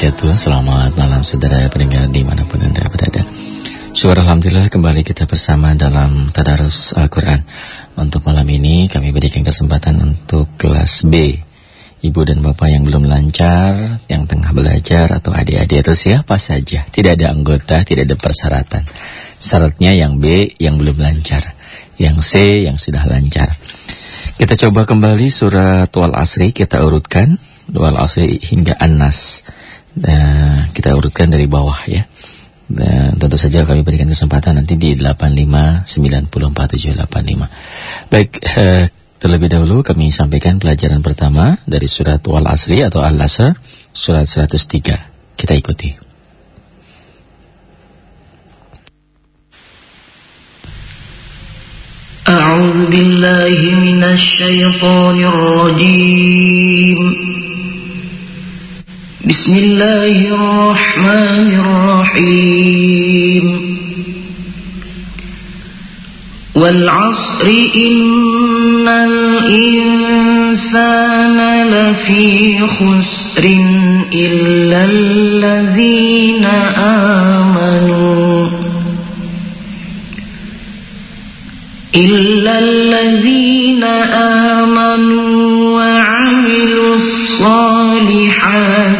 wabarakatuh Selamat malam saudara pendengar di mana pun anda berada. Syukur Alhamdulillah kembali kita bersama dalam Tadarus Al-Quran. Untuk malam ini kami berikan kesempatan untuk kelas B. Ibu dan Bapak yang belum lancar, yang tengah belajar atau adik-adik terus ya apa saja. Tidak ada anggota, tidak ada persyaratan. Syaratnya yang B yang belum lancar. Yang C yang sudah lancar. Kita coba kembali surat Wal Asri kita urutkan. Wal Asri hingga An-Nas Nah, kita urutkan dari bawah ya. Dan tentu saja kami berikan kesempatan nanti di 85904785. Baik, eh, terlebih dahulu kami sampaikan pelajaran pertama dari surat Wal Asri atau Al-Asr, surat 103. Kita ikuti. أعوذ بالله من الشيطان الرجيم بسم الله الرحمن الرحيم. والعصر إن الإنسان لفي خسر إلا الذين آمنوا. إلا الذين آمنوا وعملوا الصالحات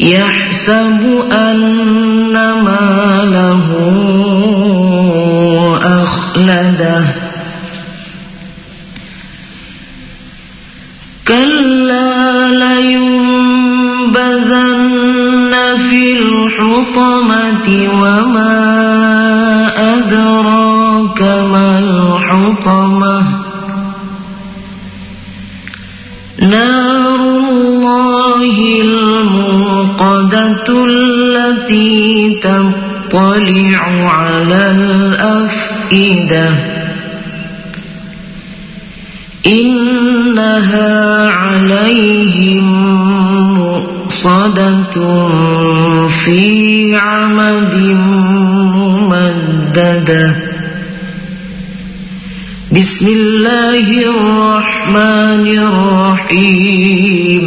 يحسب أن ماله أخلده. كلا لينبذن في الحطمة وما أدراك التي تطلع على الأفئدة. إنها عليهم مؤصدة في عمد ممددة. بسم الله الرحمن الرحيم.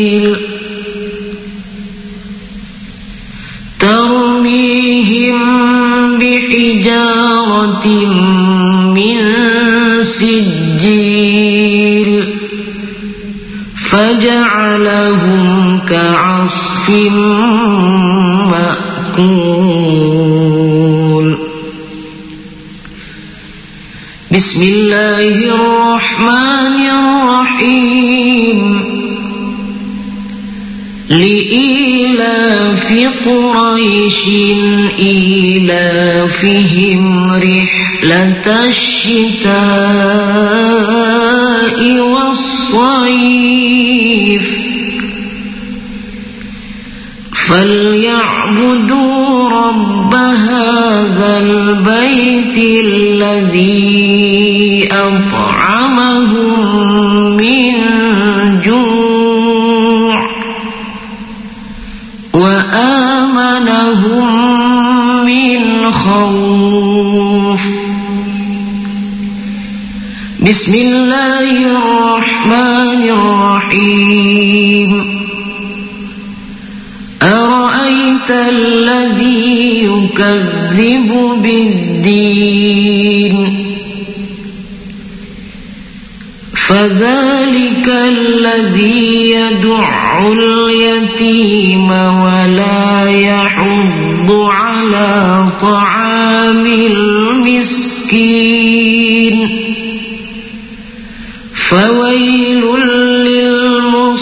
بحجارة من سجيل فجعلهم كعصف مأكول. بسم الله لقريش إيلافهم رحلة الشتاء والصيف. فليعبدوا رب هذا البيت الذي أطعمهم الخوف بسم الله الرحمن الرحيم. أرأيت الذي يكذب بالدين؟ فذلك الذي يدع اليتيم ولا طعام المسكين فويل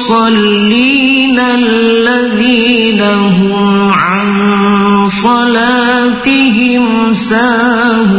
للمصلين الذين هم عن صلاتهم ساهون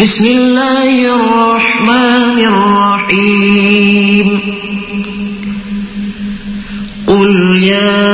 بسم الله الرحمن الرحيم. قل يا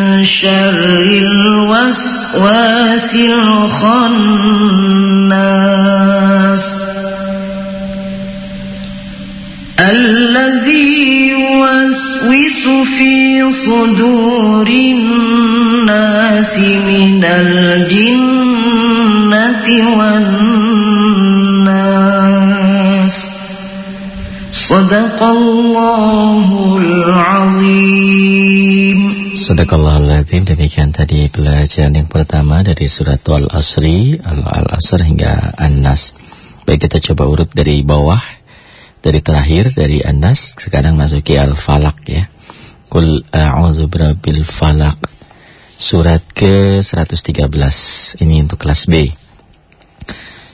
شر الوسواس الخناس الذي يوسوس في صدور الناس من الجنة والناس. صدق الله العظيم. Sadaqallahul Demikian tadi pelajaran yang pertama dari surat Al-Asri Al-Asr hingga An-Nas. Baik kita coba urut dari bawah Dari terakhir dari An-Nas. Sekarang masuki Al-Falak ya. Qul a'udzu birabbil falak Surat ke-113 Ini untuk kelas B.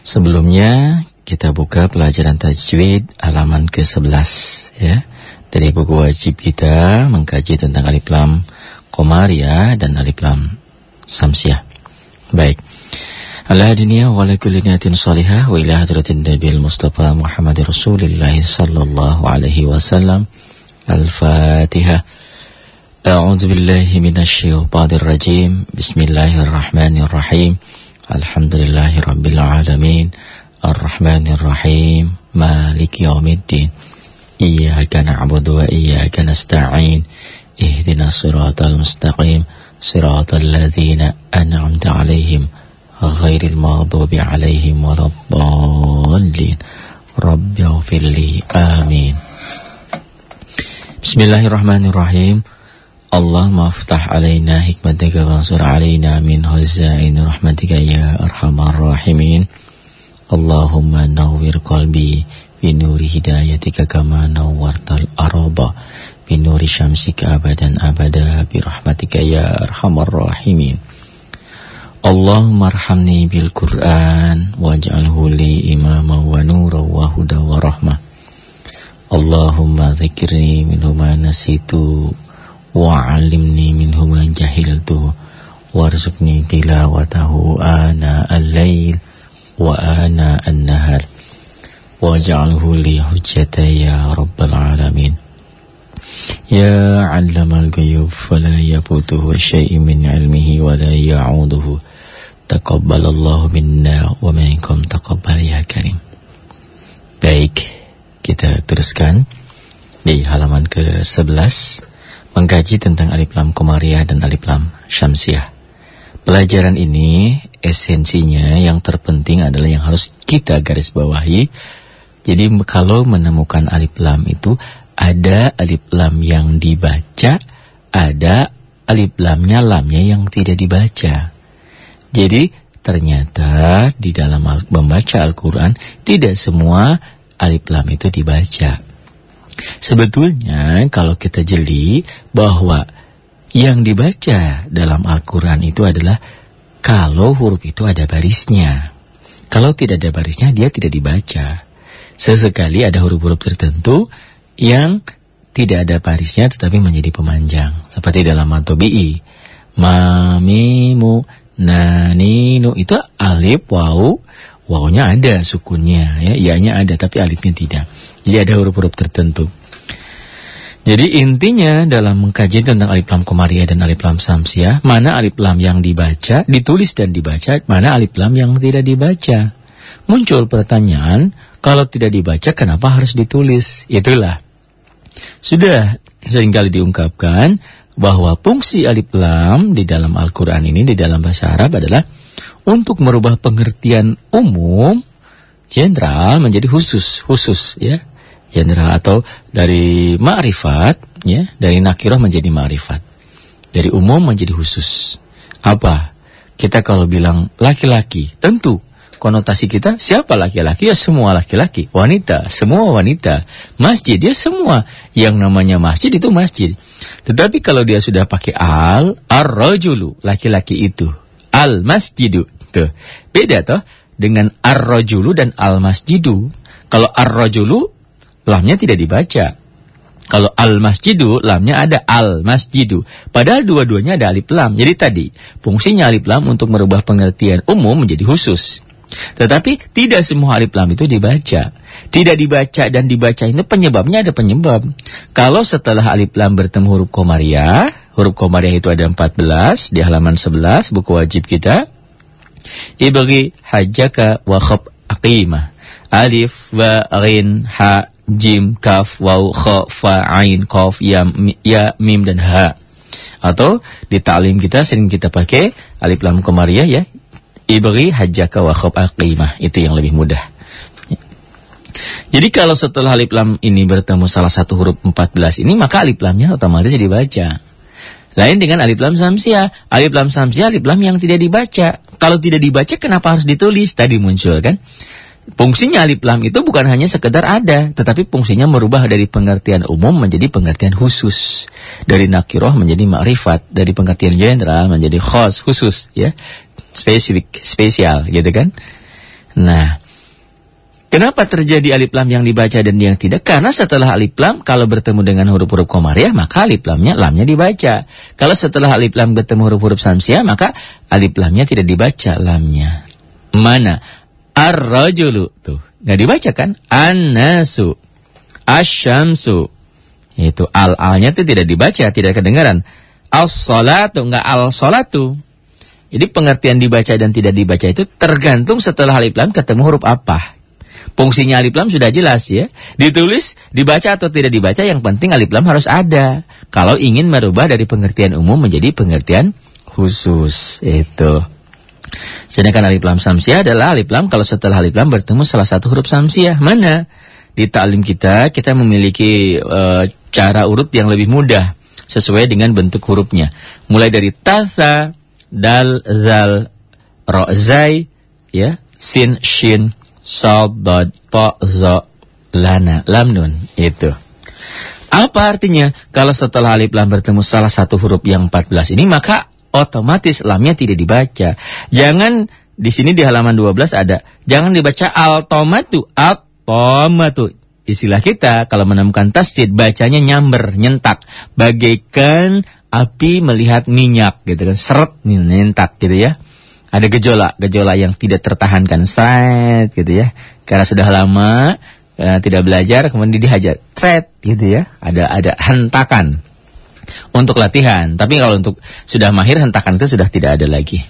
Sebelumnya kita buka pelajaran tajwid halaman ke-11 ya. Dari buku wajib kita mengkaji tentang alif lam Komaria dan Alif Lam Samsiah. Baik. Al-Hadiniya wa lakuliniyatin salihah wa ila hadratin Nabil Mustafa Muhammad Rasulillah sallallahu alaihi wasallam. Al-Fatihah. أعوذ بالله من الشيطان الرجيم بسم الله الرحمن الرحيم الحمد لله رب العالمين الرحمن الرحيم مالك يوم الدين إياك نعبد وإياك نستعين اهدنا الصراط المستقيم صراط الذين أنعمت عليهم غير المغضوب عليهم ولا الضالين. رب اغفر لي آمين. بسم الله الرحمن الرحيم. اللهم افتح علينا حكمتك وانصر علينا من خزائن رحمتك يا أرحم الراحمين. اللهم نور قلبي بنور هدايتك كما نورت الأرض. binuri syamsika abadan abada birahmatika ya arhamar rahimin. Allahumma arhamni bil Qur'an waj'alhu li imama wa nura wa huda wa rahmah Allahumma zikirni minhu ma nasitu wa 'allimni minhu ma jahiltu warzuqni tilawatahu ana al-lail wa ana an-nahar. Waj'alhu li hujjata ya rabbal alamin. يا علم الغيوب فلا يفوته شيء من علمه ولا يعوده تقبل الله منا ومنكم تقبل يا كريم Baik, kita teruskan di halaman ke-11 mengkaji tentang alif lam komariah dan alif lam syamsiah. Pelajaran ini esensinya yang terpenting adalah yang harus kita garis bawahi. Jadi kalau menemukan alif lam itu ada alif lam yang dibaca, ada alif lamnya lamnya yang tidak dibaca. Jadi ternyata di dalam membaca Al-Quran tidak semua alif lam itu dibaca. Sebetulnya kalau kita jeli bahwa yang dibaca dalam Al-Quran itu adalah kalau huruf itu ada barisnya. Kalau tidak ada barisnya dia tidak dibaca. Sesekali ada huruf-huruf tertentu yang tidak ada barisnya tetapi menjadi pemanjang. Seperti dalam matobi'i. Mamimu naninu. Itu alif waw wawnya ada sukunnya ya. Ianya ada tapi alifnya tidak. Jadi ada huruf-huruf tertentu. Jadi intinya dalam mengkaji tentang alif lam komariah dan alif lam samsiah mana alif lam yang dibaca ditulis dan dibaca mana alif lam yang tidak dibaca. Muncul pertanyaan kalau tidak dibaca kenapa harus ditulis? Itulah sudah sering kali diungkapkan bahwa fungsi alif lam di dalam Al-Quran ini, di dalam bahasa Arab adalah untuk merubah pengertian umum, jenderal menjadi khusus, khusus ya. Jenderal atau dari ma'rifat, ya, dari nakirah menjadi ma'rifat. Dari umum menjadi khusus. Apa? Kita kalau bilang laki-laki, tentu konotasi kita siapa laki-laki ya semua laki-laki, wanita semua wanita, masjid ya semua yang namanya masjid itu masjid. Tetapi kalau dia sudah pakai al, ar-rajulu laki-laki itu, al masjidu tuh beda toh dengan ar-rajulu dan al masjidu. Kalau ar-rajulu lamnya tidak dibaca. Kalau al-masjidu, lamnya ada al-masjidu. Padahal dua-duanya ada alif lam. Jadi tadi, fungsinya alif lam untuk merubah pengertian umum menjadi khusus. Tetapi tidak semua alif lam itu dibaca. Tidak dibaca dan dibaca ini penyebabnya ada penyebab. Kalau setelah alif lam bertemu huruf komariah, huruf komariah itu ada 14 di halaman 11 buku wajib kita. Ibagi hajjaka wa khab aqimah. Alif wa rin ha jim kaf waw kha fa ain qaf ya ya mim dan ha. Atau di taklim kita sering kita pakai alif lam komariah ya Ibri hajjaka wa aqimah. Itu yang lebih mudah. Jadi kalau setelah alif lam ini bertemu salah satu huruf 14 ini, maka alif lamnya otomatis dibaca. Lain dengan alif lam samsia. Alif lam samsia alif lam yang tidak dibaca. Kalau tidak dibaca kenapa harus ditulis? Tadi muncul kan? Fungsinya alif lam itu bukan hanya sekedar ada, tetapi fungsinya merubah dari pengertian umum menjadi pengertian khusus. Dari nakiroh menjadi makrifat, dari pengertian general menjadi khos, khusus, ya spesifik, spesial gitu kan. Nah, kenapa terjadi alif lam yang dibaca dan yang tidak? Karena setelah alif lam kalau bertemu dengan huruf-huruf komariah maka alif lamnya lamnya dibaca. Kalau setelah alif lam bertemu huruf-huruf samsiah maka alif lamnya tidak dibaca lamnya. Mana? Ar-rajulu tuh. Nggak dibaca kan? An-nasu. Asyamsu. Itu al-alnya itu tidak dibaca, tidak kedengaran. Al-salatu, enggak al-salatu. Jadi pengertian dibaca dan tidak dibaca itu tergantung setelah alif lam ketemu huruf apa. Fungsinya alif lam sudah jelas ya. Ditulis, dibaca atau tidak dibaca yang penting alif lam harus ada. Kalau ingin merubah dari pengertian umum menjadi pengertian khusus. Itu. Sedangkan alif lam samsiah adalah alif lam kalau setelah alif lam bertemu salah satu huruf samsiah. Mana? Di taklim kita, kita memiliki e, cara urut yang lebih mudah. Sesuai dengan bentuk hurufnya. Mulai dari tasa, dal zal ro zai ya sin shin sad dad ta za lana lam nun itu. Apa artinya? Kalau setelah alif lam bertemu salah satu huruf yang 14 ini maka otomatis lamnya tidak dibaca. Jangan di sini di halaman 12 ada jangan dibaca altomatu altomatu. Istilah kita kalau menemukan tasdid bacanya nyamber nyentak. Bagaikan api melihat minyak gitu kan seret nentak gitu ya. Ada gejolak gejolak yang tidak tertahankan. Set gitu ya. Karena sudah lama uh, tidak belajar kemudian dihajar. Set gitu ya. Ada ada hentakan untuk latihan. Tapi kalau untuk sudah mahir hentakan itu sudah tidak ada lagi.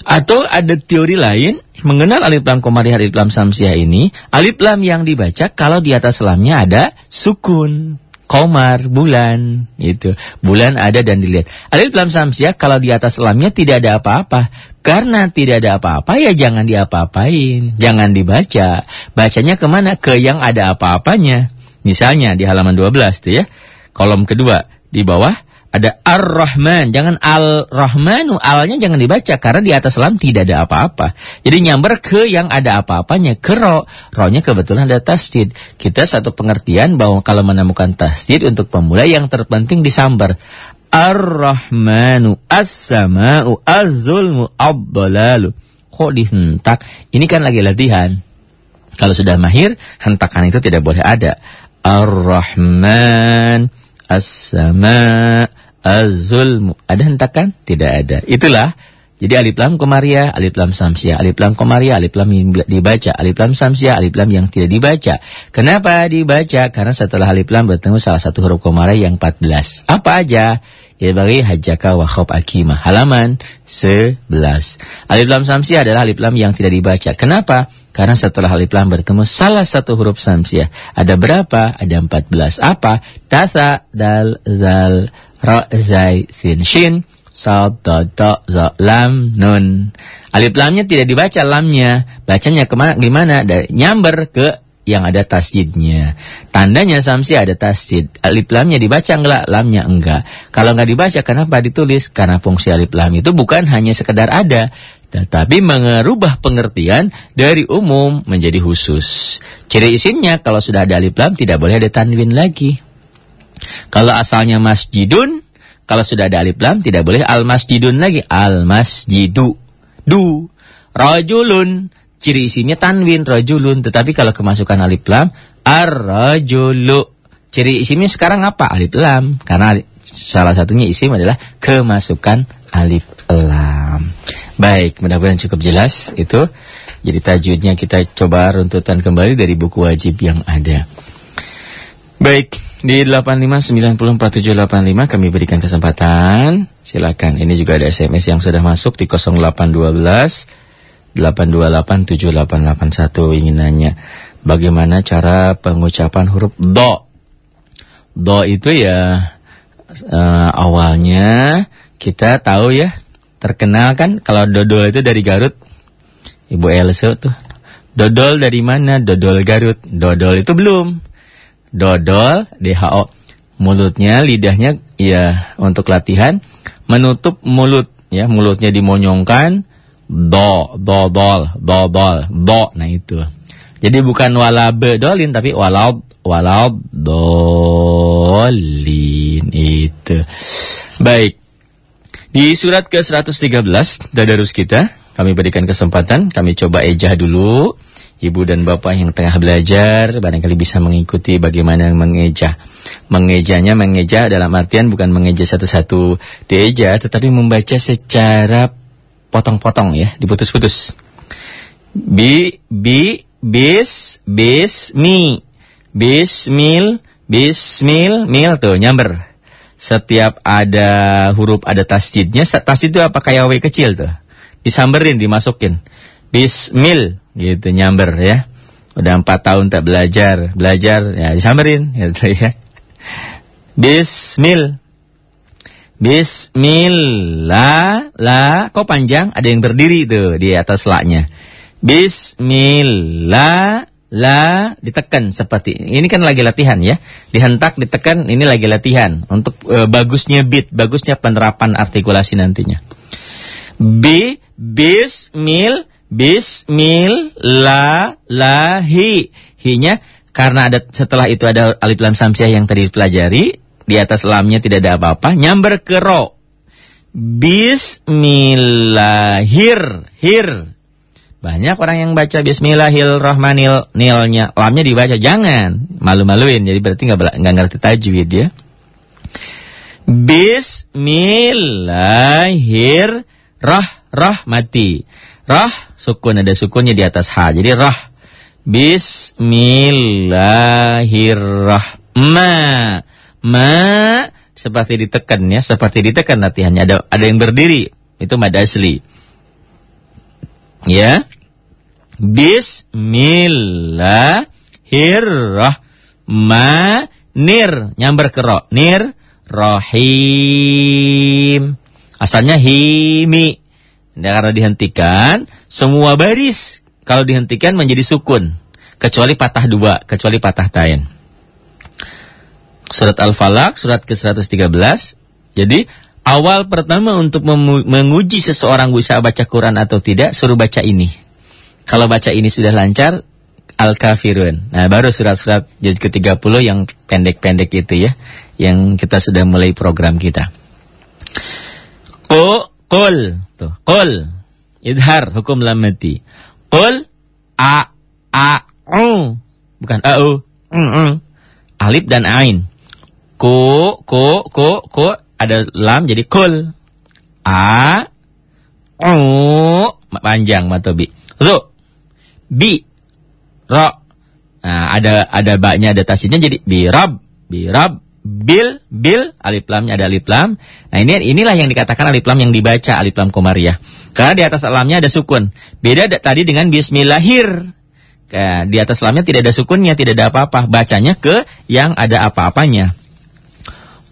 Atau ada teori lain mengenal alif lam komari alif lam samsiah ini alif lam yang dibaca kalau di atas lamnya ada sukun komar, bulan, itu. Bulan ada dan dilihat. Alif lam samsiah kalau di atas lamnya tidak ada apa-apa. Karena tidak ada apa-apa ya jangan diapa-apain. Jangan dibaca. Bacanya ke mana? Ke yang ada apa-apanya. Misalnya di halaman 12 tuh ya. Kolom kedua. Di bawah ada Ar-Rahman, jangan Al-Rahmanu, alnya jangan dibaca karena di atas lam tidak ada apa-apa. Jadi nyamber ke yang ada apa-apanya, ke ro. Ro-nya kebetulan ada tasdid. Kita satu pengertian bahwa kalau menemukan tasdid untuk pemula yang terpenting disambar. Ar-Rahmanu, As-Sama'u, Az-Zulmu. Kok dihentak? Ini kan lagi latihan. Kalau sudah mahir, hentakan itu tidak boleh ada. Ar-Rahman, As-sama az-zulmu. Ada hentakan? Tidak ada. Itulah. Jadi alif lam komaria, alif lam samsia, alif lam komaria, alif lam yang dibaca, alif lam samsia, alif lam yang tidak dibaca. Kenapa dibaca? Karena setelah alif lam bertemu salah satu huruf komaria yang 14. Apa aja? Ya bagi hajjaka wa khawb akimah. Halaman 11. Alif lam samsiah adalah alif lam yang tidak dibaca. Kenapa? Karena setelah alif lam bertemu salah satu huruf samsiah. Ada berapa? Ada 14. Apa? Tasa, dal, zal, ra, zai, sin, shin, sad, da, da, za, lam, nun. Alif lamnya tidak dibaca lamnya. Bacanya ke mana, gimana? Dari nyamber ke yang ada tasjidnya. Tandanya samsi ada tasjid. Alif lamnya dibaca enggak? Lamnya enggak. Kalau enggak dibaca kenapa ditulis? Karena fungsi alif lam itu bukan hanya sekedar ada, tetapi mengubah pengertian dari umum menjadi khusus. Ciri isimnya kalau sudah ada alif lam tidak boleh ada tanwin lagi. Kalau asalnya masjidun, kalau sudah ada alif lam tidak boleh al masjidun lagi, al masjidu. Du. Rajulun ciri isimnya tanwin rajulun. Tetapi kalau kemasukan alif lam ar-rajulu. Ciri isimnya sekarang apa? Alif lam. Karena salah satunya isim adalah kemasukan alif lam. Baik mudah-mudahan cukup jelas itu. Jadi tajudnya kita coba runtutan kembali dari buku wajib yang ada. Baik di 8594785 kami berikan kesempatan. Silakan ini juga ada SMS yang sudah masuk di 0812 8287881 ingin nanya bagaimana cara pengucapan huruf do. Do itu ya uh, awalnya kita tahu ya terkenal kan kalau dodol itu dari Garut. Ibu Elsa tuh. Dodol dari mana? Dodol Garut. Dodol itu belum. Dodol DHO. Mulutnya, lidahnya ya untuk latihan menutup mulut ya, mulutnya dimonyongkan do, do, dol, do, do. Nah itu. Jadi bukan wala bedolin tapi walau walau dolin itu. Baik. Di surat ke-113 Dadarus kita, kami berikan kesempatan, kami coba ejah dulu. Ibu dan Bapak yang tengah belajar barangkali bisa mengikuti bagaimana mengejah. Mengejanya mengeja dalam artian bukan mengeja satu-satu dieja tetapi membaca secara potong-potong ya, diputus-putus. Bi, bi, bis, bis, mi. Bismil, bismil, mil tuh nyamber. Setiap ada huruf ada tasjidnya, tasjid itu apa kayak W kecil tuh. Disamberin, dimasukin. Bismil gitu nyamber ya. Udah empat tahun tak belajar, belajar ya disamberin gitu ya. Bismil, Bismillah, la, kok panjang? Ada yang berdiri tuh di atas laknya. Bismillah, la, ditekan seperti ini kan lagi latihan ya. Dihentak, ditekan, ini lagi latihan untuk e, bagusnya beat, bagusnya penerapan artikulasi nantinya. B, bismil, bismil, la, la, hi. Hi-nya karena ada setelah itu ada alif lam samsiah yang tadi dipelajari, di atas lamnya tidak ada apa-apa, nyamber ke ro. Bismillahir, hir. Banyak orang yang baca Bismillahirrahmanirrahim, nilnya, lamnya dibaca. Jangan, malu-maluin. Jadi berarti nggak ngerti tajwid ya. Bismillahir, rah, rah mati. Rah, sukun ada sukunnya di atas ha. Jadi rah. Bismillahirrahmanirrahim ma seperti ditekan ya, seperti ditekan latihannya. Ada ada yang berdiri, itu mad asli. Ya. Bismillahirrahmanir. Nyamber ke. Nir rahim. Asalnya himi. Nah, karena dihentikan, semua baris kalau dihentikan menjadi sukun. Kecuali patah dua, kecuali patah tain surat Al-Falaq, surat ke-113. Jadi, awal pertama untuk menguji seseorang bisa baca Quran atau tidak, suruh baca ini. Kalau baca ini sudah lancar, Al-Kafirun. Nah, baru surat-surat juz ke-30 yang pendek-pendek itu ya, yang kita sudah mulai program kita. Qul, qul, tuh, qul. Idhar hukum lamati. Qul a a u bukan a u. Mm. Alif dan ain. Ku, ku, ku, ku. Ada lam jadi kul. A. U. Panjang matobi. Ru. Bi. Ro. Nah, ada ada baknya ada tasnya jadi birab. Birab. Bil, bil, alif lamnya ada alif lam. Nah ini inilah yang dikatakan alif lam yang dibaca alif lam komariah. Karena di atas lamnya ada sukun. Beda tadi dengan Bismillahir. Nah, di atas lamnya tidak ada sukunnya, tidak ada apa-apa. Bacanya ke yang ada apa-apanya.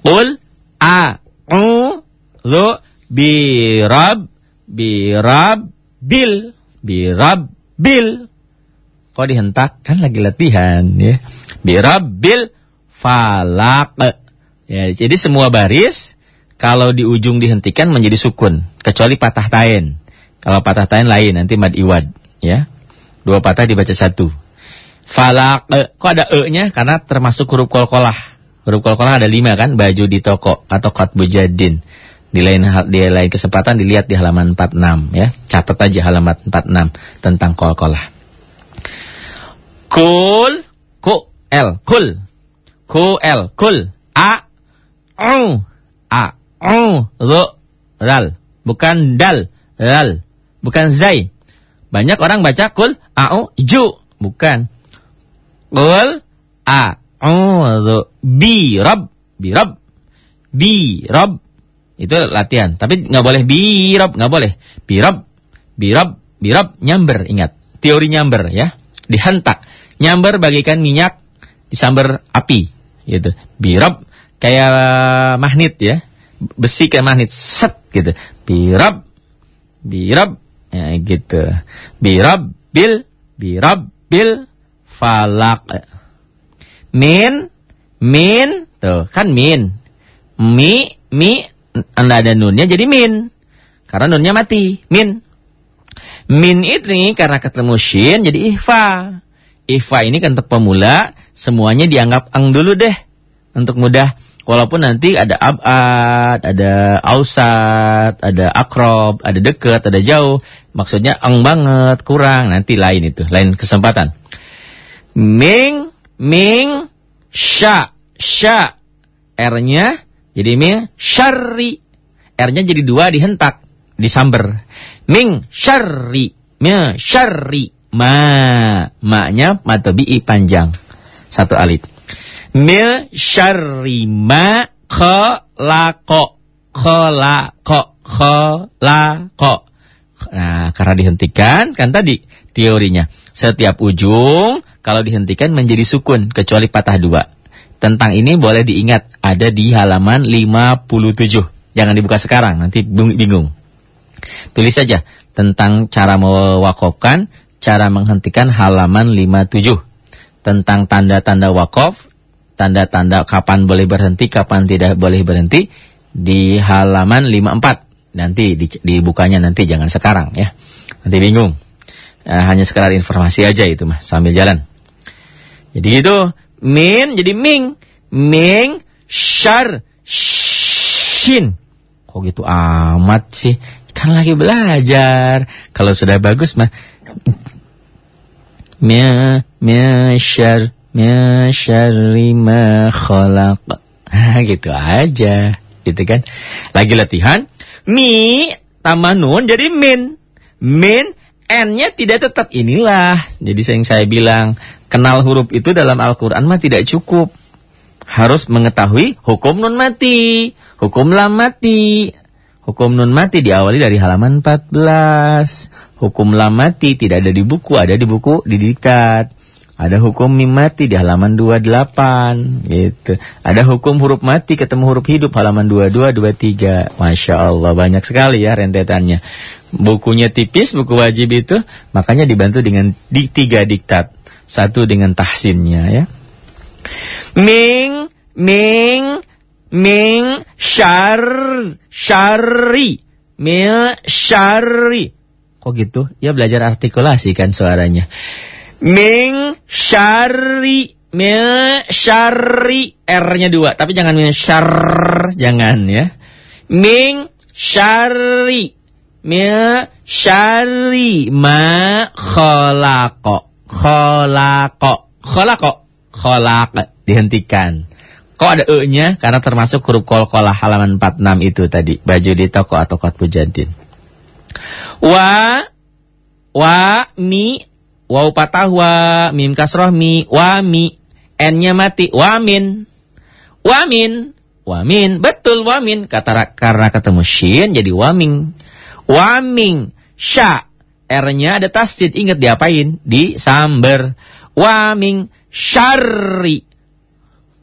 Qul a'udzu birab birab bil birab bil kok dihentak? Kan lagi latihan ya. Birabbil falak. Ya, jadi semua baris kalau di ujung dihentikan menjadi sukun, kecuali patah tain. Kalau patah tain lain nanti mad iwad, ya. Dua patah dibaca satu. Falak, e, kok ada e-nya? Karena termasuk huruf kolkolah. Huruf kolkolah ada lima kan, baju di toko atau bujadin. Di lain di lain kesempatan dilihat di halaman 46 ya. Catat aja halaman 46 tentang kolkolah. Kul, ku, l, kul. Ku, l, kul. A, u, a, u, ru, ral. Bukan dal, ral. Bukan zai. Banyak orang baca kul, a, u, ju. Bukan. Kul, a, bi rabb bi rabb bi itu latihan. Tapi nggak boleh bi nggak boleh. Bi rabb bi bi nyamber ingat. Teori nyamber ya. Dihentak. Nyamber bagikan minyak disamber api gitu. Bi kayak magnet ya. Besi kayak magnet set gitu. Bi rabb bi ya gitu. Bi bil bi bil falak min, min, tuh kan min. Mi, mi, anda ada nunnya jadi min. Karena nunnya mati, min. Min ini karena ketemu shin jadi ihfa. Ihfa ini kan untuk pemula, semuanya dianggap ang dulu deh. Untuk mudah, walaupun nanti ada abad, ada ausat, ada akrob, ada deket, ada jauh. Maksudnya ang banget, kurang, nanti lain itu, lain kesempatan. Ming, Ming sya sya R-nya jadi ming syarri. R-nya jadi dua dihentak disamber ming syarri. Ming syarri. Ma. Ma-nya matobi'i panjang. Satu alif. Mil syarri. Ma khalaqo khalaqo khalaqo nah karena dihentikan kan tadi teorinya setiap ujung kalau dihentikan menjadi sukun kecuali patah dua. Tentang ini boleh diingat ada di halaman 57. Jangan dibuka sekarang nanti bingung. Tulis saja tentang cara mewakofkan, cara menghentikan halaman 57. Tentang tanda-tanda wakof, tanda-tanda kapan boleh berhenti, kapan tidak boleh berhenti di halaman 54. Nanti dibukanya nanti jangan sekarang ya. Nanti bingung. Nah, hanya sekedar informasi aja itu mah sambil jalan. Jadi itu min jadi ming. Ming syar shin. Kok gitu amat sih? Kan lagi belajar. Kalau sudah bagus mah mia mia syar mia syarri ma khalaq. gitu aja. Gitu kan. Lagi latihan mi tambah nun jadi min. Min N-nya tidak tetap inilah. Jadi yang saya bilang, kenal huruf itu dalam Al-Quran mah tidak cukup. Harus mengetahui hukum nun mati, hukum lam mati. Hukum nun mati diawali dari halaman 14. Hukum lam mati tidak ada di buku, ada di buku di diktat. Ada hukum mim mati di halaman 28 gitu. Ada hukum huruf mati ketemu huruf hidup halaman 22 23. Masya Allah banyak sekali ya rentetannya. Bukunya tipis, buku wajib itu, makanya dibantu dengan di tiga diktat. Satu dengan tahsinnya ya. Ming, ming, ming, syar, syari, ming, syari. Kok gitu? Ya belajar artikulasi kan suaranya. Ming, syari, ming, syari. R-nya dua, tapi jangan ming, syar, jangan ya. Ming, syari min syarri ma khalaqa khalaqa khalaqa khalaq. Dihentikan. Kok ada e-nya? Karena termasuk huruf qalqalah halaman 46 itu tadi. Baju di toko atau kot pujadin. Wa wa mi waw patah wa mim kasroh mi wa mi. N-nya mati. Wa min. Wa min. Wa min. Betul wa min. Kata karena ketemu shin jadi wa min Waming sya. R-nya ada tasdid. Ingat diapain? Di samber. Waming syari.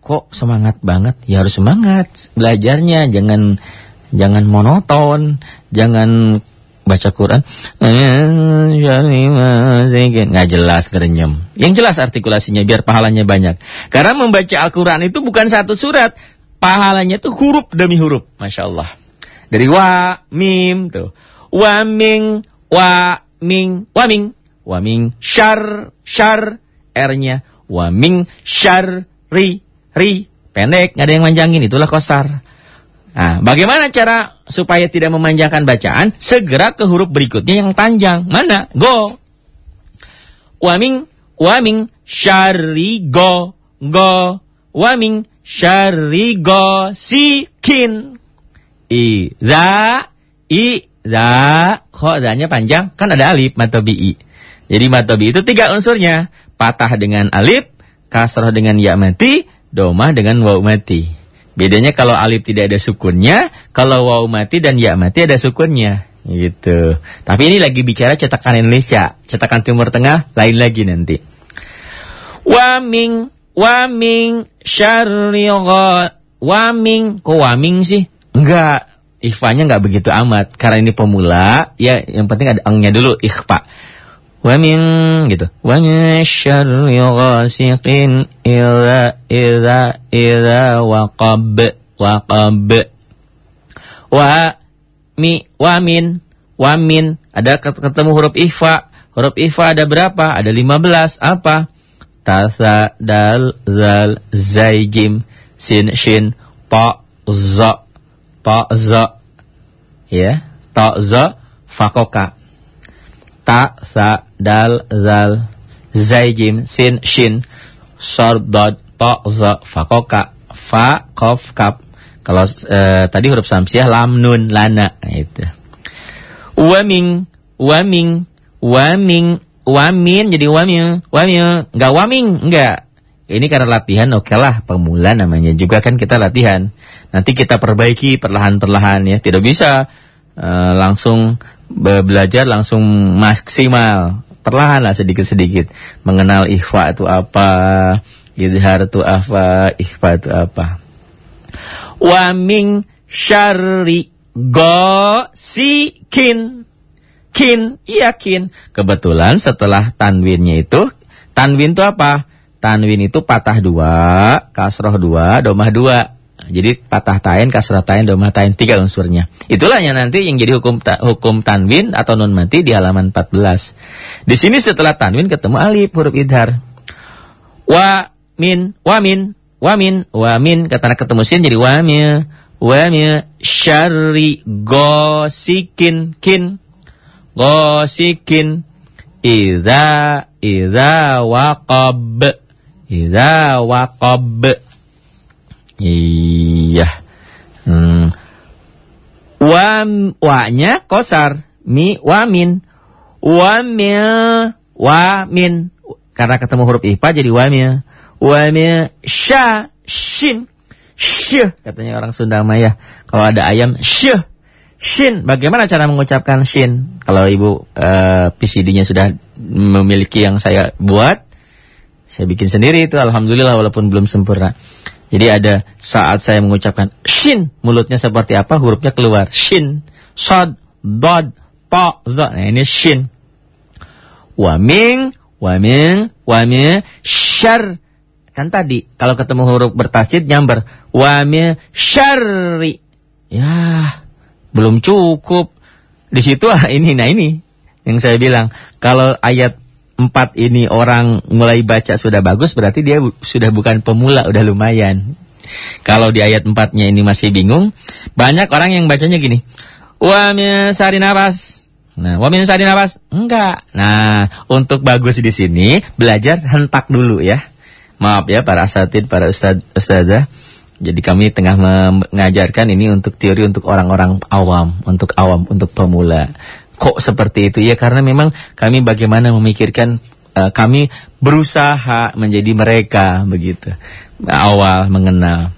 Kok semangat banget? Ya harus semangat belajarnya. Jangan jangan monoton. Jangan baca Quran nggak jelas kerenyem. Yang jelas artikulasinya biar pahalanya banyak. Karena membaca Al-Quran itu bukan satu surat, pahalanya itu huruf demi huruf, masya Allah. Dari wa mim tuh, wa ming wa ming wa ming wa syar syar r-nya wa syar ri ri pendek nggak ada yang manjangin itulah kosar. Nah, bagaimana cara supaya tidak memanjangkan bacaan? Segera ke huruf berikutnya yang panjang. Mana? Go. Waming, waming, syari go, go. Waming, syari go, sikin. Iza, iza. Kok adanya panjang? Kan ada alif, matobi'i. Jadi matobi itu tiga unsurnya. Patah dengan alif, kasroh dengan ya mati, domah dengan waw mati. Bedanya kalau alif tidak ada sukunnya, kalau waw mati dan ya mati ada sukunnya. Gitu. Tapi ini lagi bicara cetakan Indonesia. Cetakan Timur Tengah lain lagi nanti. Waming, waming, syarri waming. Kok waming sih? Enggak. Ikhfanya enggak begitu amat. Karena ini pemula, ya yang penting ada angnya dulu, ikhfa. Wa min gitu. Wa min syarri ghasiqin idza idza idza waqab waqab wa mi wa min wa min. Ada ketemu huruf ikhfa. Huruf ikhfa ada berapa? Ada 15 apa? Tasa dal zal zai jim sin shin pa za pa za ya. Ta za fakoka. Ta sa dal zal. Zai jim sin shin. Sor dot to za fakoka. Fa kof kap kalau e, tadi huruf samsiah lam nun lana. Itu waming waming waming wamin jadi waming waming enggak waming enggak ini karena latihan oke okay lah pemula namanya juga kan kita latihan nanti kita perbaiki perlahan-perlahan ya tidak bisa uh, langsung belajar langsung maksimal. Perlahan lah sedikit-sedikit. Mengenal ikhfa itu apa, idhar itu apa, ikhfa itu apa. Wa min syarri gosikin. Kin, iya kin. Kebetulan setelah tanwinnya itu, tanwin itu apa? Tanwin itu patah dua, kasroh dua, domah dua. Jadi patah tain, kasrah tain, domah tain, tiga unsurnya. Itulah yang nanti yang jadi hukum ta hukum tanwin atau nun mati di halaman 14. Di sini setelah tanwin ketemu alif huruf idhar. Wa min, wa min, wa min, wa min. Kata ketemu sin jadi wa mi, wa mi, syarri gosikin, kin, gosikin. Iza, iza waqab, iza waqab. Iya. Hmm. Wa wa-nya kosar, mi wamin. Wamil wamin. Karena ketemu huruf ipa jadi wamil. Wamil sya shin. Syh katanya orang Sunda Maya. Kalau ada ayam syh. Shin. Bagaimana cara mengucapkan shin? Kalau ibu uh, eh, PCD-nya sudah memiliki yang saya buat, saya bikin sendiri itu alhamdulillah walaupun belum sempurna. Jadi ada saat saya mengucapkan shin, mulutnya seperti apa, hurufnya keluar. Shin, sod, dod, ta, za. Nah ini shin. Waming, waming, waming, syar. Kan tadi, kalau ketemu huruf bertasid nyamber. Waming, syarri. Ya, belum cukup. Di situ ini, nah ini. Yang saya bilang, kalau ayat empat ini orang mulai baca sudah bagus, berarti dia sudah bukan pemula, udah lumayan. Kalau di ayat empatnya ini masih bingung, banyak orang yang bacanya gini. Wa min sari nafas. Nah, wa min sari nafas. Enggak. Nah, untuk bagus di sini belajar hentak dulu ya. Maaf ya para asatid, para ustad ustazah. Jadi kami tengah mengajarkan ini untuk teori untuk orang-orang awam, untuk awam, untuk pemula. Kok seperti itu? Ya karena memang kami bagaimana memikirkan uh, kami berusaha menjadi mereka begitu. Awal mengenal.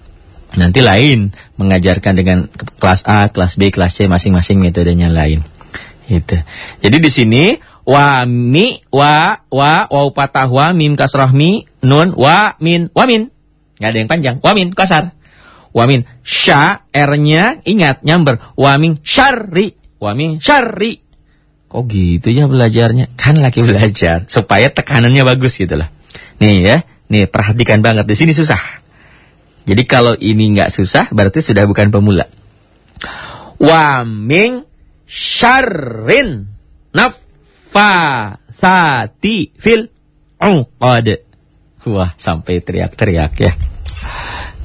Nanti lain mengajarkan dengan kelas A, kelas B, kelas C masing-masing metodenya lain. Itu. Jadi di sini wa mi wa wa wa patah wa mim kasrah mi nun wa min wa min. Enggak ada yang panjang. Wa min kasar. Wa min sya r-nya ingat nyamber wa min syarri. Wa min syarri Kok gitu ya belajarnya? Kan lagi belajar supaya tekanannya bagus gitu lah. Nih ya, nih perhatikan banget di sini susah. Jadi kalau ini nggak susah berarti sudah bukan pemula. Wa min syarrin nafasati fil uqad. Wah, sampai teriak-teriak ya.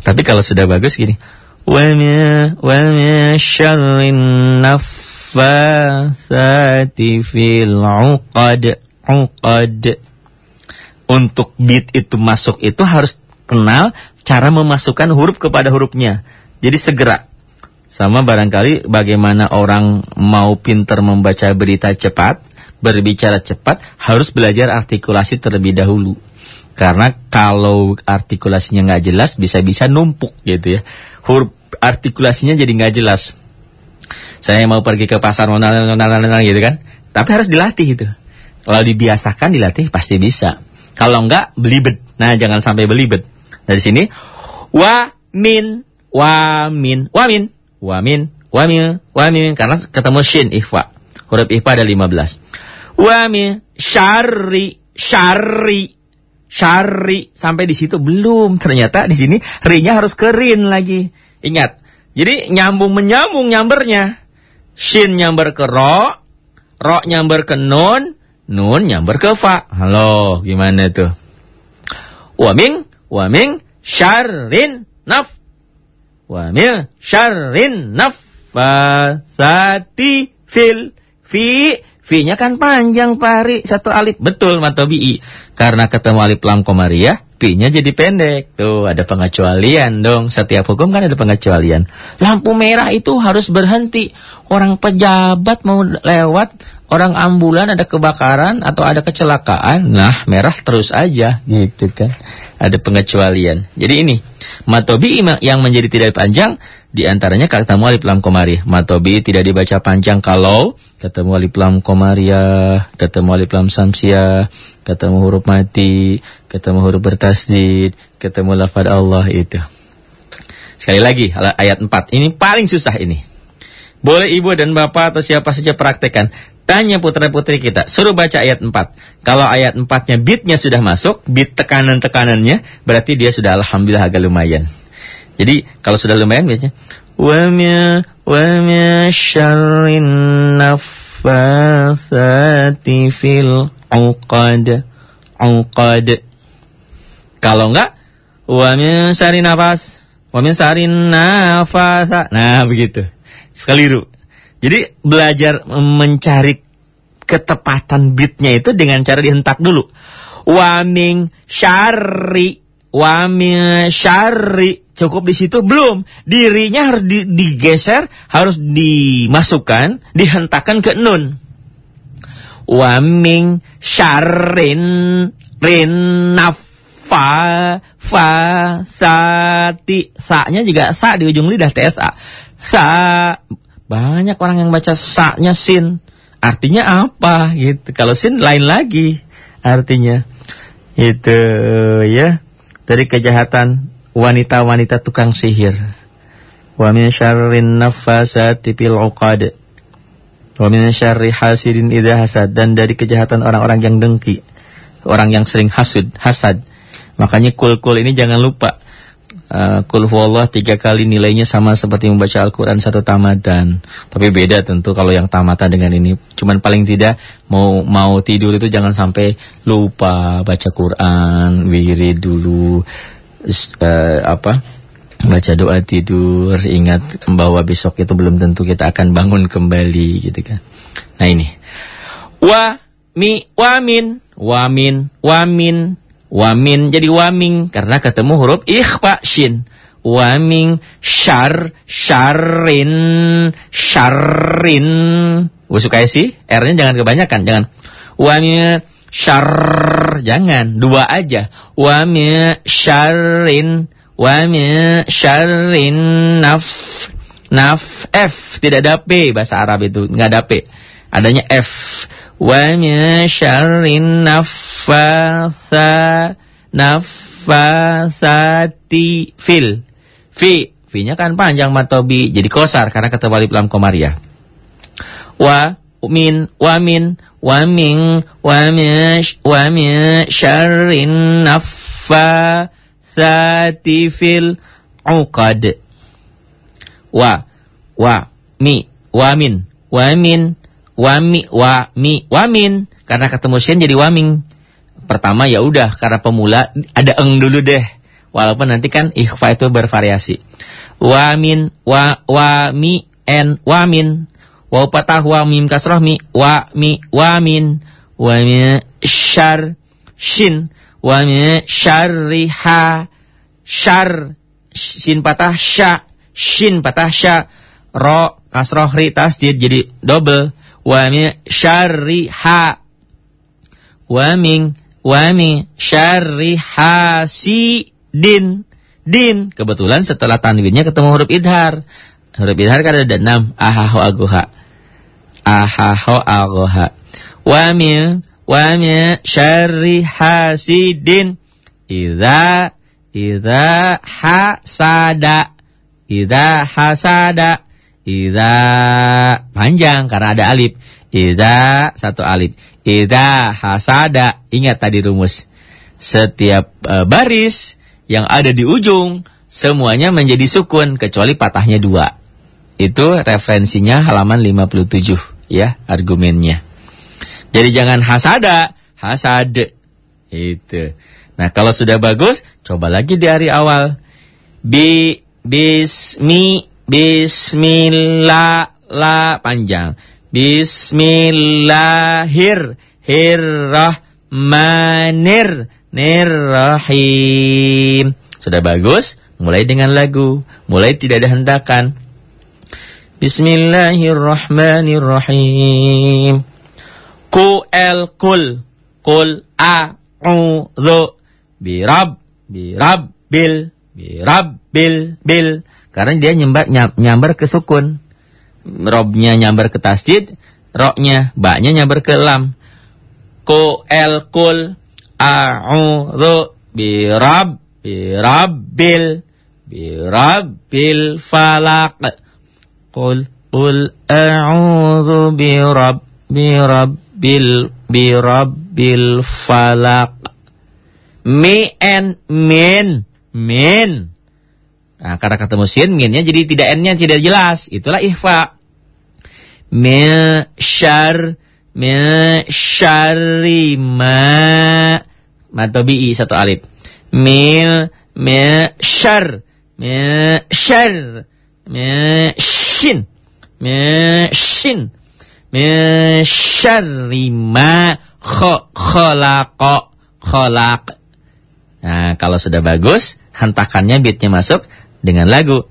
Tapi kalau sudah bagus gini. Wa min syarrin nafasati fil uqad. Uqad. Untuk beat itu masuk itu harus kenal cara memasukkan huruf kepada hurufnya. Jadi segera. Sama barangkali bagaimana orang mau pinter membaca berita cepat, berbicara cepat, harus belajar artikulasi terlebih dahulu. Karena kalau artikulasinya nggak jelas, bisa-bisa numpuk gitu ya. Huruf artikulasinya jadi nggak jelas. Saya mau pergi ke pasar mau gitu kan, tapi harus dilatih itu. Kalau dibiasakan dilatih pasti bisa. Kalau enggak belibet. Nah, jangan sampai belibet. Dari sini wa min wa min wa min wa min wa min wa min karena ketemu shin ihfa. Huruf ihfa ada 15. Wa min syarri syarri syarri sampai di situ belum. Ternyata di sini rinya harus kerin lagi. Ingat. Jadi nyambung menyambung nyambernya. Shin nyamber ke ro, ro nyamber ke nun, nun nyamber ke fa. Halo, gimana tuh? Wa min wa min syarrin naf wa min syarrin nafasati fil fi fi-nya kan panjang pari satu alif betul matobi'i karena ketemu alif lam komariah fi-nya jadi pendek. Tuh ada pengecualian dong. Setiap hukum kan ada pengecualian. Lampu merah itu harus berhenti. Orang pejabat mau lewat orang ambulan ada kebakaran atau ada kecelakaan, nah merah terus aja. Gitu kan. Ada pengecualian. Jadi ini matobi yang menjadi tidak panjang di antaranya ketemu alif lam komari. Matobi tidak dibaca panjang kalau ketemu alif lam komariah, ketemu alif lam samsiah, ketemu huruf mati, ketemu huruf bertasdid, ketemu lafad Allah itu. Sekali lagi ayat 4 ini paling susah ini. Boleh ibu dan bapak atau siapa saja praktekkan. Tanya putra-putri kita, suruh baca ayat 4. Kalau ayat 4-nya bitnya sudah masuk, bit tekanan-tekanannya, berarti dia sudah alhamdulillah agak lumayan. Jadi kalau sudah lumayan biasanya ma syarrin nafasati fil uqad uqad. Kalau enggak min syarrin nafas min syarrin nafasa. Nah, begitu. Sekeliru. Jadi belajar mencari ketepatan beatnya itu dengan cara dihentak dulu. Waming syari, waming syari. Cukup di situ belum. Dirinya harus di, digeser, harus dimasukkan, dihentakkan ke nun. Waming syarin rin nafa fa sati sa-nya juga sa di ujung lidah TSA. Sa banyak orang yang baca sa-nya sin. Artinya apa gitu. Kalau sin lain lagi artinya. Itu ya. Dari kejahatan wanita-wanita tukang sihir. Wa min syarrin nafasati fil 'uqad. Wa min syarri hasidin idza hasad dan dari kejahatan orang-orang yang dengki. Orang yang sering hasud, hasad. Makanya kul-kul ini jangan lupa uh, kul huwallah tiga kali nilainya sama seperti membaca Al-Quran satu tamatan. Tapi beda tentu kalau yang tamatan dengan ini. Cuman paling tidak mau mau tidur itu jangan sampai lupa baca Quran, wirid dulu, uh, apa baca doa tidur, ingat bahwa besok itu belum tentu kita akan bangun kembali gitu kan. Nah ini. Wa mi wamin wamin wamin Wamin jadi waming. Karena ketemu huruf ikhfa shin. Waming syar syarin syarin. Gue suka sih? R-nya jangan kebanyakan, jangan. Waming syar jangan. Dua aja. Waming syarin waming syarin naf naf F. Tidak ada P. Bahasa Arab itu. Nggak ada P. Adanya F wa min syarrin naffasa naffasati fil fi fi-nya kan panjang matobi jadi kosar karena walib lam komariah wa min wa min wa min wa min wa min syarrin naffatsati fil uqad. Wa wa mi wa min wa min wa mi wa mi wa min karena ketemu shin jadi waming. Pertama ya udah karena pemula ada eng dulu deh. Walaupun nanti kan ikhfa itu bervariasi. Wa min wa wa mi en wa min wa patah wa mim kasrah mi wa mi wa min wa mi syar shin. Wa mi syarri ha syar. Shin patah sya. Shin patah sya. Ro kasroh ri tasdid jadi double wa min syarri ha. Wa min wa min syarri hasidin. Din. Kebetulan setelah tanwinnya ketemu huruf idhar. Huruf idhar kan ada enam. Ahaho aguha. Ahaho aguha. Wa min wa min syarri hasidin. Idza idza hasada. Idza hasada Ida panjang karena ada alif. Ida satu alif. Ida hasada. Ingat tadi rumus. Setiap uh, baris yang ada di ujung semuanya menjadi sukun kecuali patahnya dua. Itu referensinya halaman 57 ya argumennya. Jadi jangan hasada, hasad. Itu. Nah, kalau sudah bagus, coba lagi di hari awal. Bi bismi Bismillah la panjang. Bismillahir hirrahmanir nirrahim. Sudah bagus? Mulai dengan lagu. Mulai tidak ada hentakan. Bismillahirrahmanirrahim. Ku el kul. Kul a u dhu. Birab. Birab bil. Birab bil bil. Karena dia nyambar, nyambar ke sukun. Robnya nyambar ke tasjid, roknya, baknya nyambar ke lam. Ku el kul a'udhu birab birabbil birabbil falak. Qul qul a'udhu birab birabbil birabbil falak. Mi en min min Nah, karena ketemu sin, minnya jadi tidak n-nya tidak jelas. Itulah ikhfa. Min syar min syarri ma matobi'i satu alif. Min min syar min syar min shin min shin ma khalaqa khalaq. Nah, kalau sudah bagus, hentakannya bitnya masuk, dengan lagu.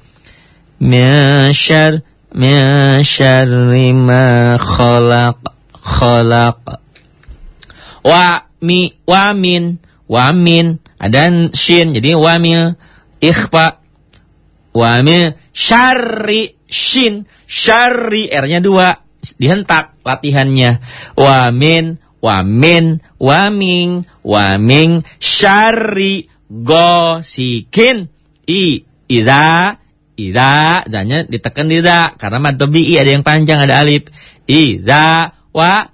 Masyar Masyarri ma khalaq khalaq. Wa mi wa min wa min. Ada shin jadi wa min ikhfa. Wa min syarri shin. Syarri r-nya dua dihentak latihannya. Wa min wa min wa min wa min syarri gosikin i Ida, ida, danya ditekan ida. Karena mad i ada yang panjang ada alif. Ida wa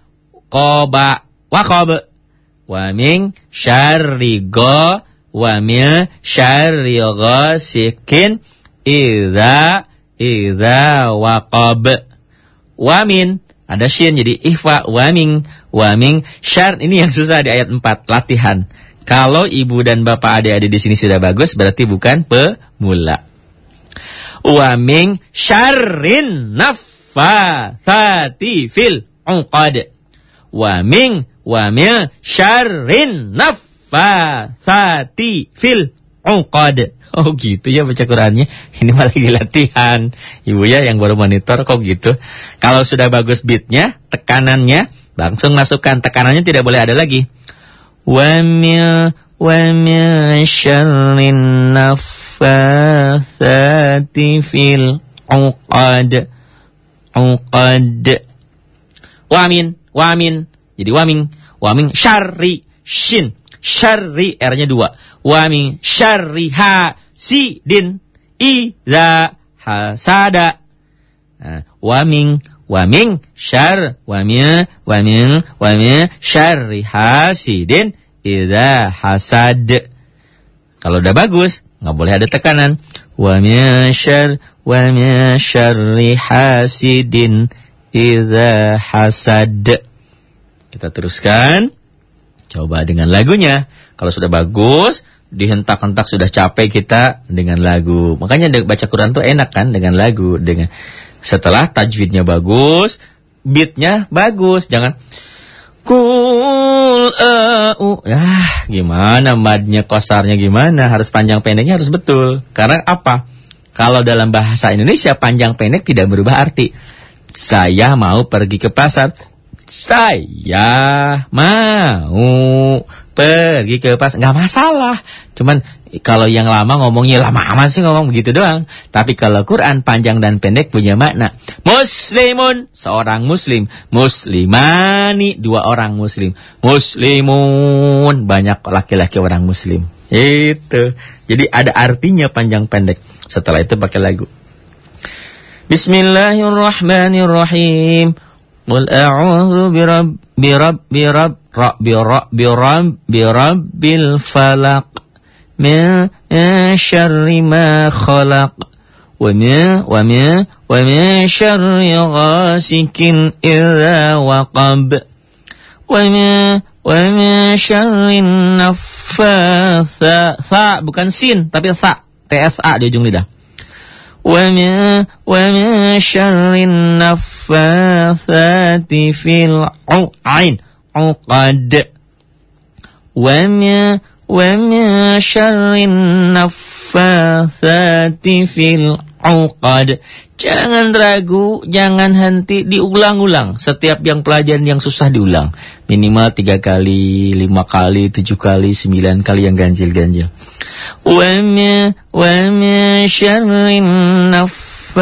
koba wa koba wa min syarri go wa min syarri ghasikin. Ida ida waqab wa min ada shin jadi ihfa wa min wa min syar. Ini yang susah di ayat 4 latihan kalau ibu dan bapak adik-adik di sini sudah bagus, berarti bukan pemula. Wa min syarrin naffatsati fil uqad. Wa min wa min syarrin naffatsati fil uqad. Oh gitu ya baca Qurannya. Ini malah lagi latihan. Ibu ya yang baru monitor kok gitu. Kalau sudah bagus beatnya, tekanannya, langsung masukkan tekanannya tidak boleh ada lagi. ومن ومن شر النفاثات في العقد عقد wamin wamin jadi wamin wamin syarri shin syarri r-nya dua wamin syarri ha si din idza hasada nah, wamin wa min syar wa min wa min wa hasidin idza hasad. Kalau udah bagus, nggak boleh ada tekanan. Wa min syar wa min syarri hasidin idza hasad. Kita teruskan. Coba dengan lagunya. Kalau sudah bagus, dihentak-hentak sudah capek kita dengan lagu. Makanya baca Quran tuh enak kan dengan lagu, dengan setelah tajwidnya bagus, beatnya bagus, jangan kul au. Ya, gimana madnya, kosarnya gimana? Harus panjang pendeknya harus betul. Karena apa? Kalau dalam bahasa Indonesia panjang pendek tidak berubah arti. Saya mau pergi ke pasar. Saya mau pergi ke pasar. Nggak masalah. Cuman kalau yang lama ngomongnya lama amat sih ngomong begitu doang. Tapi kalau Quran panjang dan pendek punya makna. Muslimun, seorang muslim. Muslimani, dua orang muslim. Muslimun, banyak laki-laki orang muslim. Itu. Jadi ada artinya panjang pendek. Setelah itu pakai lagu. Bismillahirrahmanirrahim. Qul a'udzu birab birab birab ra birab birab birabbil falaq min syarri ma khalaq wa min wa min wa min syarri ghasikin idza waqab wa min wa min syarri naffatha fa bukan sin tapi sa TSA di ujung lidah ومن ومن شر النفاثات في العين عقد ومن ومن شر النفاثات في العقد Jangan ragu, jangan henti, diulang-ulang. Setiap yang pelajaran yang susah diulang. Minimal tiga kali, lima kali, tujuh kali, sembilan kali yang ganjil-ganjil. ومن ومن شر النفاثات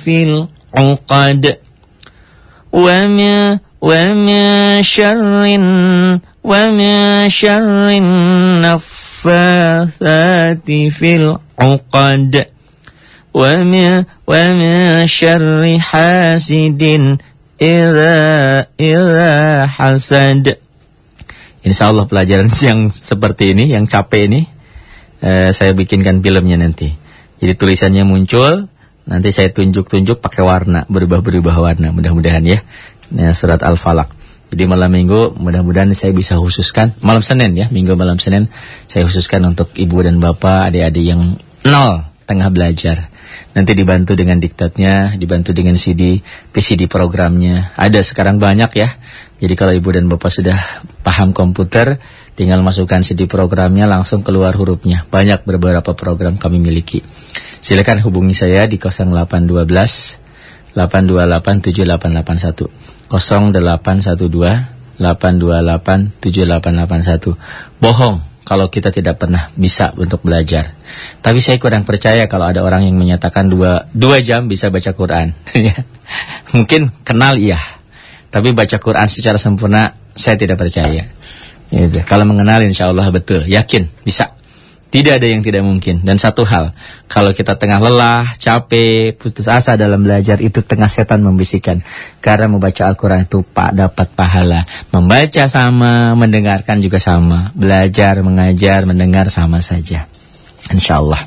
في العقد ومن ومن شر ومن شر النفاثات في العقد ومن ومن شر حاسد إذا إذا حسد Insya Allah pelajaran yang seperti ini, yang capek ini, eh, saya bikinkan filmnya nanti. Jadi tulisannya muncul, nanti saya tunjuk-tunjuk pakai warna, berubah-berubah warna, mudah-mudahan ya. ya surat Al-Falaq. Jadi malam minggu mudah-mudahan saya bisa khususkan, malam Senin ya, minggu malam Senin, saya khususkan untuk ibu dan bapak, adik-adik yang nol tengah belajar. Nanti dibantu dengan diktatnya, dibantu dengan CD, PCD programnya. Ada sekarang banyak ya. Jadi kalau ibu dan bapak sudah paham komputer, tinggal masukkan CD programnya langsung keluar hurufnya. Banyak beberapa program kami miliki. Silakan hubungi saya di 0812 828 7881. 0812 828 7881. Bohong kalau kita tidak pernah bisa untuk belajar. Tapi saya kurang percaya kalau ada orang yang menyatakan dua, dua jam bisa baca Quran. Mungkin kenal iya. Tapi baca Quran secara sempurna saya tidak percaya. Gitu. Kalau mengenal insya Allah betul, yakin, bisa. Tidak ada yang tidak mungkin. Dan satu hal, kalau kita tengah lelah, capek, putus asa dalam belajar, itu tengah setan membisikkan. Karena membaca Al-Quran itu pak dapat pahala. Membaca sama, mendengarkan juga sama. Belajar, mengajar, mendengar sama saja. Insya Allah.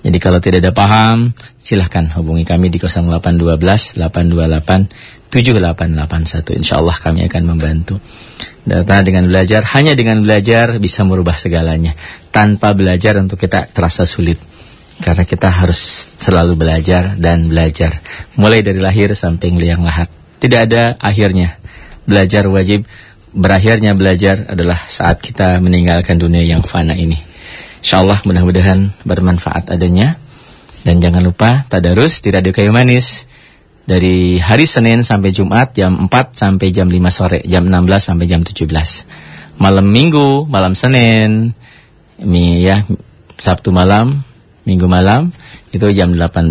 Jadi kalau tidak ada paham, silahkan hubungi kami di 0812 828 7881. Insya Allah kami akan membantu. Karena dengan belajar, hanya dengan belajar bisa merubah segalanya. Tanpa belajar untuk kita terasa sulit. Karena kita harus selalu belajar dan belajar. Mulai dari lahir sampai liang lahat. Tidak ada akhirnya. Belajar wajib. Berakhirnya belajar adalah saat kita meninggalkan dunia yang fana ini. InsyaAllah mudah-mudahan bermanfaat adanya. Dan jangan lupa tadarus di Radio Kayu Manis dari hari Senin sampai Jumat jam 4 sampai jam 5 sore, jam 16 sampai jam 17. Malam Minggu, malam Senin, mi ya Sabtu malam, Minggu malam itu jam 18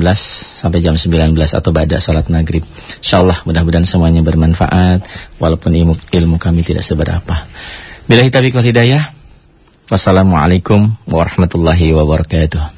sampai jam 19 atau pada salat maghrib. Insyaallah mudah-mudahan semuanya bermanfaat walaupun ilmu, ilmu kami tidak seberapa. Bila kita wal hidayah. Wassalamualaikum warahmatullahi wabarakatuh.